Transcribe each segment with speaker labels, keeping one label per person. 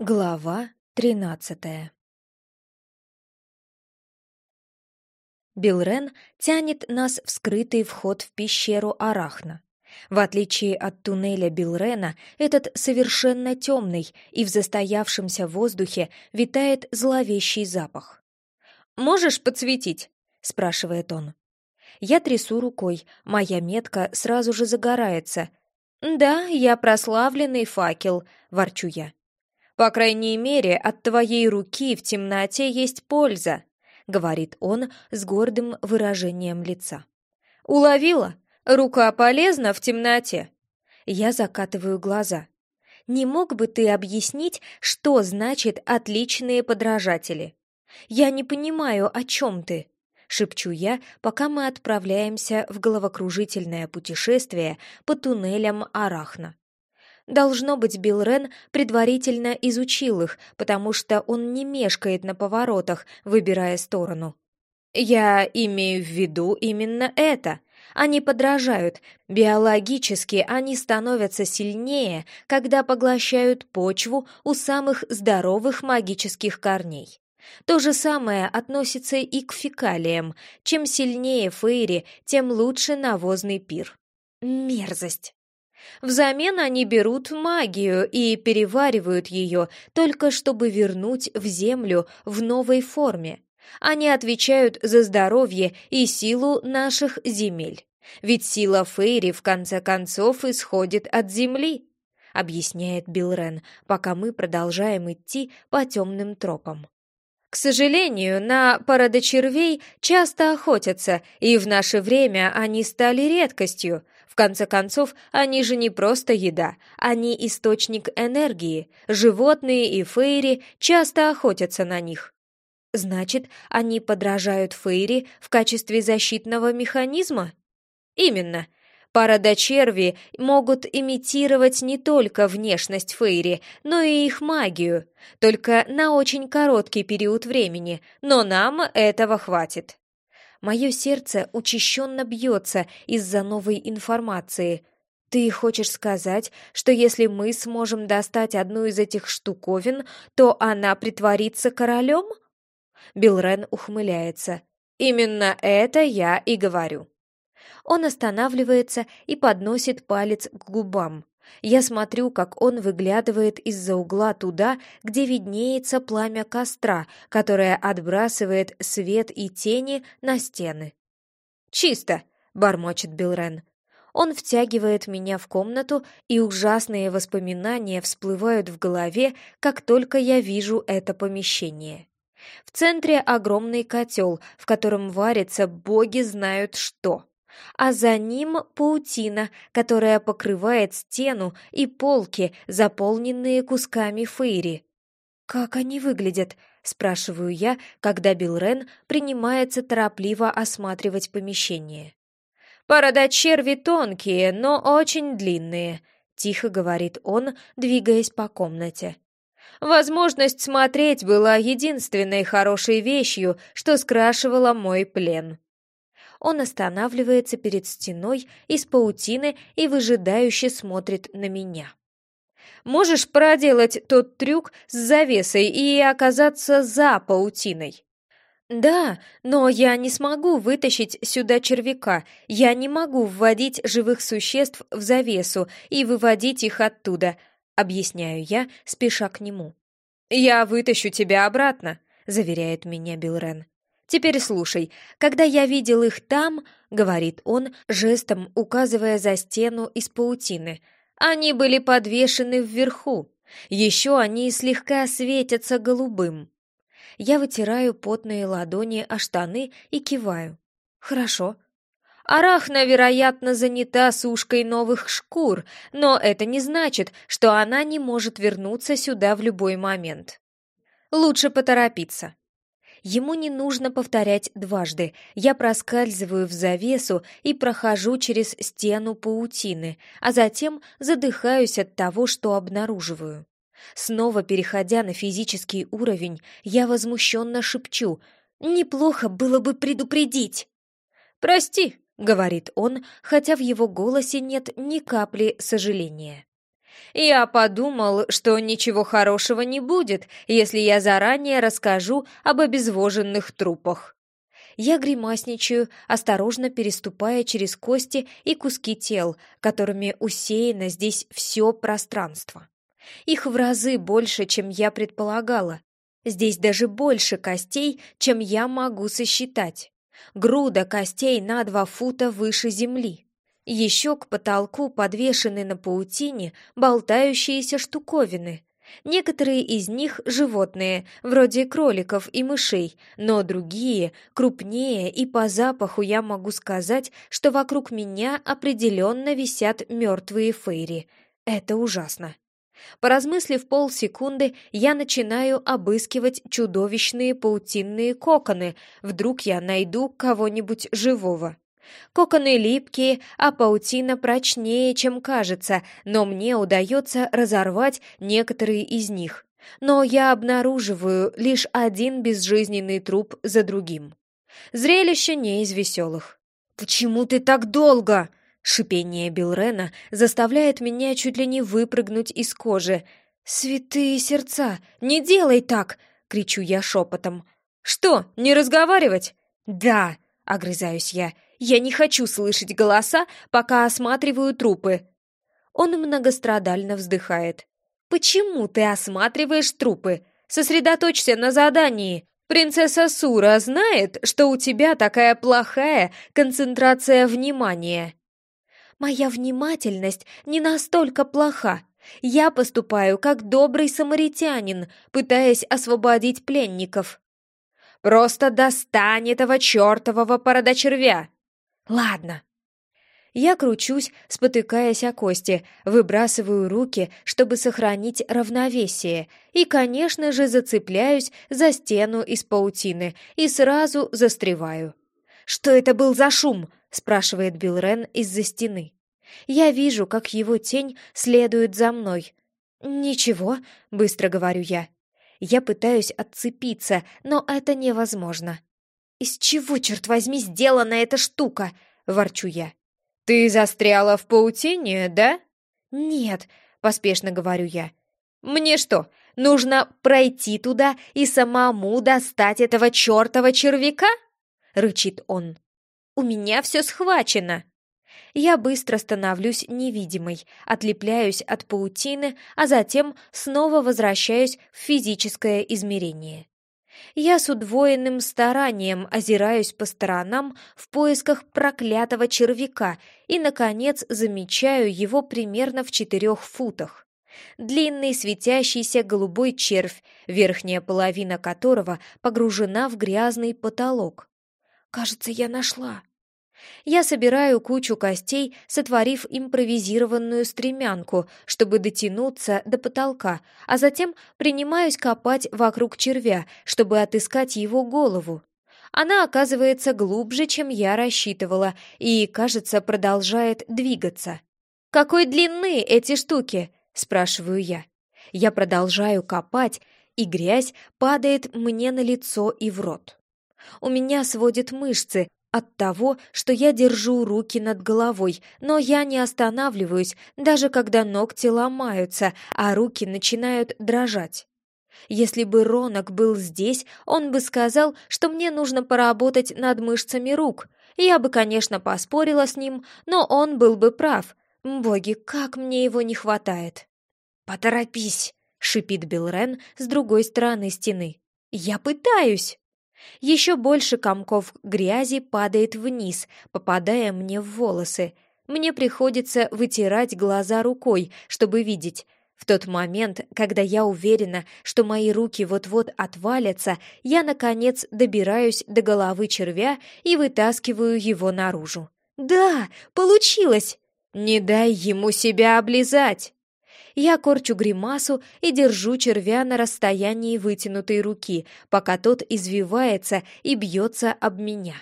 Speaker 1: Глава тринадцатая Билрен тянет нас в скрытый вход в пещеру Арахна. В отличие от туннеля Билрена, этот совершенно темный, и в застоявшемся воздухе витает зловещий запах. «Можешь подсветить?» — спрашивает он. Я трясу рукой, моя метка сразу же загорается. «Да, я прославленный факел», — ворчу я. «По крайней мере, от твоей руки в темноте есть польза», — говорит он с гордым выражением лица. «Уловила? Рука полезна в темноте?» Я закатываю глаза. «Не мог бы ты объяснить, что значит «отличные подражатели»?» «Я не понимаю, о чем ты?» — шепчу я, пока мы отправляемся в головокружительное путешествие по туннелям Арахна. Должно быть, Билл Рен предварительно изучил их, потому что он не мешкает на поворотах, выбирая сторону. Я имею в виду именно это. Они подражают. Биологически они становятся сильнее, когда поглощают почву у самых здоровых магических корней. То же самое относится и к фекалиям. Чем сильнее фейри, тем лучше навозный пир. Мерзость. Взамен они берут магию и переваривают ее, только чтобы вернуть в землю в новой форме. Они отвечают за здоровье и силу наших земель. Ведь сила Фейри, в конце концов, исходит от земли, объясняет Билрен, пока мы продолжаем идти по темным тропам. К сожалению, на породочервей часто охотятся, и в наше время они стали редкостью. Конце концов, они же не просто еда, они источник энергии. Животные и фейри часто охотятся на них. Значит, они подражают фейри в качестве защитного механизма? Именно. Парадочерви могут имитировать не только внешность Фейри, но и их магию, только на очень короткий период времени, но нам этого хватит. Мое сердце учащенно бьется из-за новой информации. Ты хочешь сказать, что если мы сможем достать одну из этих штуковин, то она притворится королем? Билрен ухмыляется. Именно это я и говорю. Он останавливается и подносит палец к губам. Я смотрю, как он выглядывает из-за угла туда, где виднеется пламя костра, которое отбрасывает свет и тени на стены. «Чисто!» — бормочет Билрен. Он втягивает меня в комнату, и ужасные воспоминания всплывают в голове, как только я вижу это помещение. В центре огромный котел, в котором варится боги знают что а за ним паутина, которая покрывает стену и полки, заполненные кусками фейри. «Как они выглядят?» — спрашиваю я, когда Билрен принимается торопливо осматривать помещение. «Порода черви тонкие, но очень длинные», — тихо говорит он, двигаясь по комнате. «Возможность смотреть была единственной хорошей вещью, что скрашивала мой плен». Он останавливается перед стеной из паутины и выжидающе смотрит на меня. «Можешь проделать тот трюк с завесой и оказаться за паутиной?» «Да, но я не смогу вытащить сюда червяка. Я не могу вводить живых существ в завесу и выводить их оттуда», — объясняю я, спеша к нему. «Я вытащу тебя обратно», — заверяет меня Билрен. Теперь слушай, когда я видел их там, — говорит он, жестом указывая за стену из паутины, — они были подвешены вверху. Еще они слегка светятся голубым. Я вытираю потные ладони о штаны и киваю. Хорошо. Арахна, вероятно, занята сушкой новых шкур, но это не значит, что она не может вернуться сюда в любой момент. Лучше поторопиться. Ему не нужно повторять дважды. Я проскальзываю в завесу и прохожу через стену паутины, а затем задыхаюсь от того, что обнаруживаю. Снова переходя на физический уровень, я возмущенно шепчу «Неплохо было бы предупредить!» «Прости», — говорит он, хотя в его голосе нет ни капли сожаления. Я подумал, что ничего хорошего не будет, если я заранее расскажу об обезвоженных трупах. Я гримасничаю, осторожно переступая через кости и куски тел, которыми усеяно здесь все пространство. Их в разы больше, чем я предполагала. Здесь даже больше костей, чем я могу сосчитать. Груда костей на два фута выше земли. Еще к потолку подвешены на паутине болтающиеся штуковины, Некоторые из них животные, вроде кроликов и мышей, но другие крупнее, и по запаху я могу сказать, что вокруг меня определенно висят мертвые фейри. Это ужасно. Поразмыслив полсекунды, я начинаю обыскивать чудовищные паутинные коконы. Вдруг я найду кого-нибудь живого. Коконы липкие, а паутина прочнее, чем кажется, но мне удается разорвать некоторые из них. Но я обнаруживаю лишь один безжизненный труп за другим. Зрелище не из веселых. «Почему ты так долго?» Шипение Билрена заставляет меня чуть ли не выпрыгнуть из кожи. «Святые сердца, не делай так!» — кричу я шепотом. «Что, не разговаривать?» «Да!» — огрызаюсь я. Я не хочу слышать голоса, пока осматриваю трупы». Он многострадально вздыхает. «Почему ты осматриваешь трупы? Сосредоточься на задании. Принцесса Сура знает, что у тебя такая плохая концентрация внимания». «Моя внимательность не настолько плоха. Я поступаю как добрый самаритянин, пытаясь освободить пленников». «Просто достань этого чертового породочервя!» Ладно. Я кручусь, спотыкаясь о кости, выбрасываю руки, чтобы сохранить равновесие, и, конечно же, зацепляюсь за стену из паутины и сразу застреваю. «Что это был за шум?» — спрашивает Билрен из-за стены. Я вижу, как его тень следует за мной. «Ничего», — быстро говорю я. Я пытаюсь отцепиться, но это невозможно. «Из чего, черт возьми, сделана эта штука?» — ворчу я. «Ты застряла в паутине, да?» «Нет», — поспешно говорю я. «Мне что, нужно пройти туда и самому достать этого чертова червяка?» — рычит он. «У меня все схвачено!» Я быстро становлюсь невидимой, отлепляюсь от паутины, а затем снова возвращаюсь в физическое измерение. Я с удвоенным старанием озираюсь по сторонам в поисках проклятого червяка и, наконец, замечаю его примерно в четырех футах. Длинный светящийся голубой червь, верхняя половина которого погружена в грязный потолок. «Кажется, я нашла», я собираю кучу костей, сотворив импровизированную стремянку, чтобы дотянуться до потолка, а затем принимаюсь копать вокруг червя, чтобы отыскать его голову. Она оказывается глубже, чем я рассчитывала, и, кажется, продолжает двигаться. «Какой длины эти штуки?» — спрашиваю я. Я продолжаю копать, и грязь падает мне на лицо и в рот. У меня сводят мышцы, от того, что я держу руки над головой, но я не останавливаюсь, даже когда ногти ломаются, а руки начинают дрожать. Если бы Ронок был здесь, он бы сказал, что мне нужно поработать над мышцами рук. Я бы, конечно, поспорила с ним, но он был бы прав. Боги, как мне его не хватает. «Поторопись!» — шипит Билрен с другой стороны стены. «Я пытаюсь!» Еще больше комков грязи падает вниз, попадая мне в волосы. Мне приходится вытирать глаза рукой, чтобы видеть. В тот момент, когда я уверена, что мои руки вот-вот отвалятся, я, наконец, добираюсь до головы червя и вытаскиваю его наружу. «Да, получилось!» «Не дай ему себя облизать!» Я корчу гримасу и держу червя на расстоянии вытянутой руки, пока тот извивается и бьется об меня.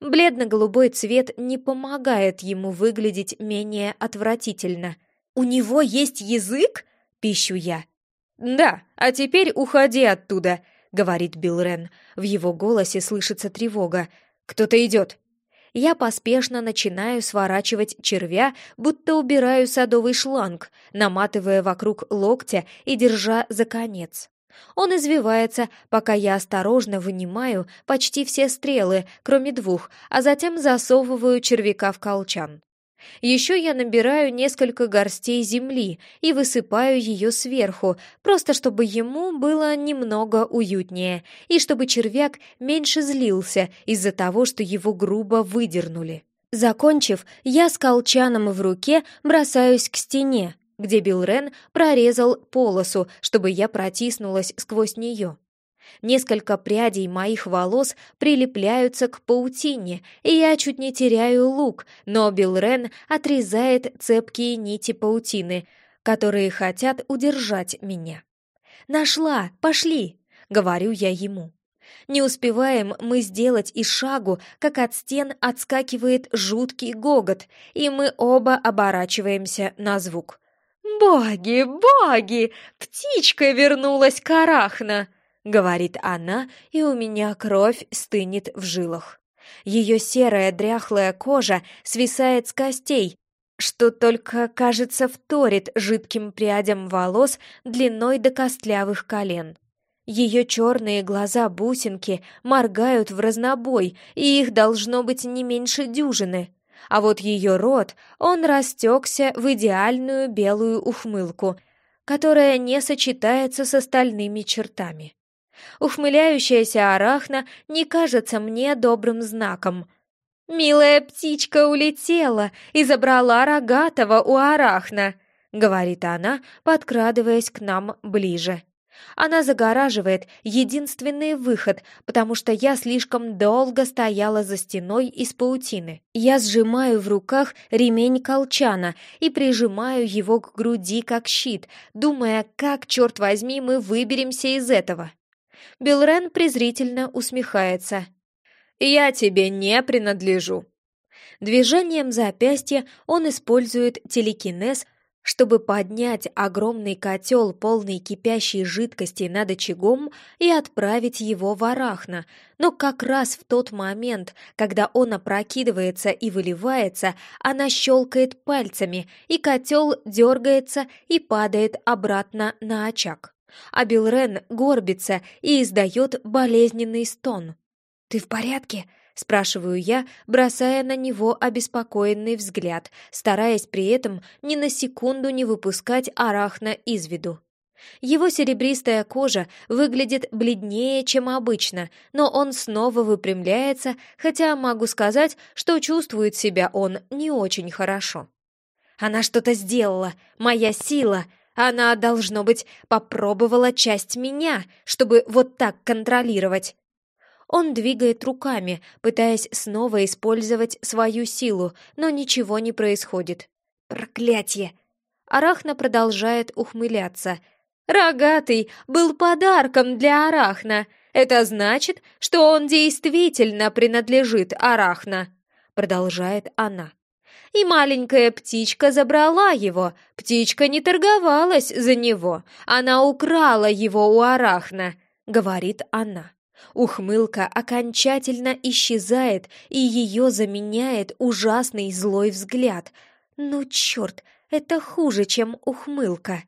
Speaker 1: Бледно-голубой цвет не помогает ему выглядеть менее отвратительно. «У него есть язык?» — пищу я. «Да, а теперь уходи оттуда», — говорит Билл Рен. В его голосе слышится тревога. «Кто-то идет». Я поспешно начинаю сворачивать червя, будто убираю садовый шланг, наматывая вокруг локтя и держа за конец. Он извивается, пока я осторожно вынимаю почти все стрелы, кроме двух, а затем засовываю червяка в колчан. Еще я набираю несколько горстей земли и высыпаю ее сверху, просто чтобы ему было немного уютнее, и чтобы червяк меньше злился из-за того, что его грубо выдернули. Закончив, я с колчаном в руке бросаюсь к стене, где Билл Рен прорезал полосу, чтобы я протиснулась сквозь нее. Несколько прядей моих волос прилепляются к паутине, и я чуть не теряю лук, но Билл Рен отрезает цепкие нити паутины, которые хотят удержать меня. «Нашла! Пошли!» — говорю я ему. Не успеваем мы сделать и шагу, как от стен отскакивает жуткий гогот, и мы оба оборачиваемся на звук. «Боги, боги! Птичка вернулась к Арахна!» — говорит она, и у меня кровь стынет в жилах. Ее серая дряхлая кожа свисает с костей, что только, кажется, вторит жидким прядям волос длиной до костлявых колен. Ее черные глаза-бусинки моргают в разнобой, и их должно быть не меньше дюжины. А вот ее рот, он растекся в идеальную белую ухмылку, которая не сочетается с остальными чертами. Ухмыляющаяся арахна не кажется мне добрым знаком. «Милая птичка улетела и забрала рогатого у арахна», — говорит она, подкрадываясь к нам ближе. Она загораживает единственный выход, потому что я слишком долго стояла за стеной из паутины. Я сжимаю в руках ремень колчана и прижимаю его к груди как щит, думая, как, черт возьми, мы выберемся из этого. Билрен презрительно усмехается. «Я тебе не принадлежу». Движением запястья он использует телекинез, чтобы поднять огромный котел, полный кипящей жидкости над очагом и отправить его в арахна. Но как раз в тот момент, когда он опрокидывается и выливается, она щелкает пальцами, и котел дергается и падает обратно на очаг а Билрен горбится и издает болезненный стон. «Ты в порядке?» — спрашиваю я, бросая на него обеспокоенный взгляд, стараясь при этом ни на секунду не выпускать арахна из виду. Его серебристая кожа выглядит бледнее, чем обычно, но он снова выпрямляется, хотя могу сказать, что чувствует себя он не очень хорошо. «Она что-то сделала! Моя сила!» Она, должно быть, попробовала часть меня, чтобы вот так контролировать. Он двигает руками, пытаясь снова использовать свою силу, но ничего не происходит. Проклятье! Арахна продолжает ухмыляться. «Рогатый был подарком для Арахна. Это значит, что он действительно принадлежит Арахна», — продолжает она и маленькая птичка забрала его. Птичка не торговалась за него, она украла его у Арахна», — говорит она. Ухмылка окончательно исчезает, и ее заменяет ужасный злой взгляд. «Ну, черт, это хуже, чем ухмылка».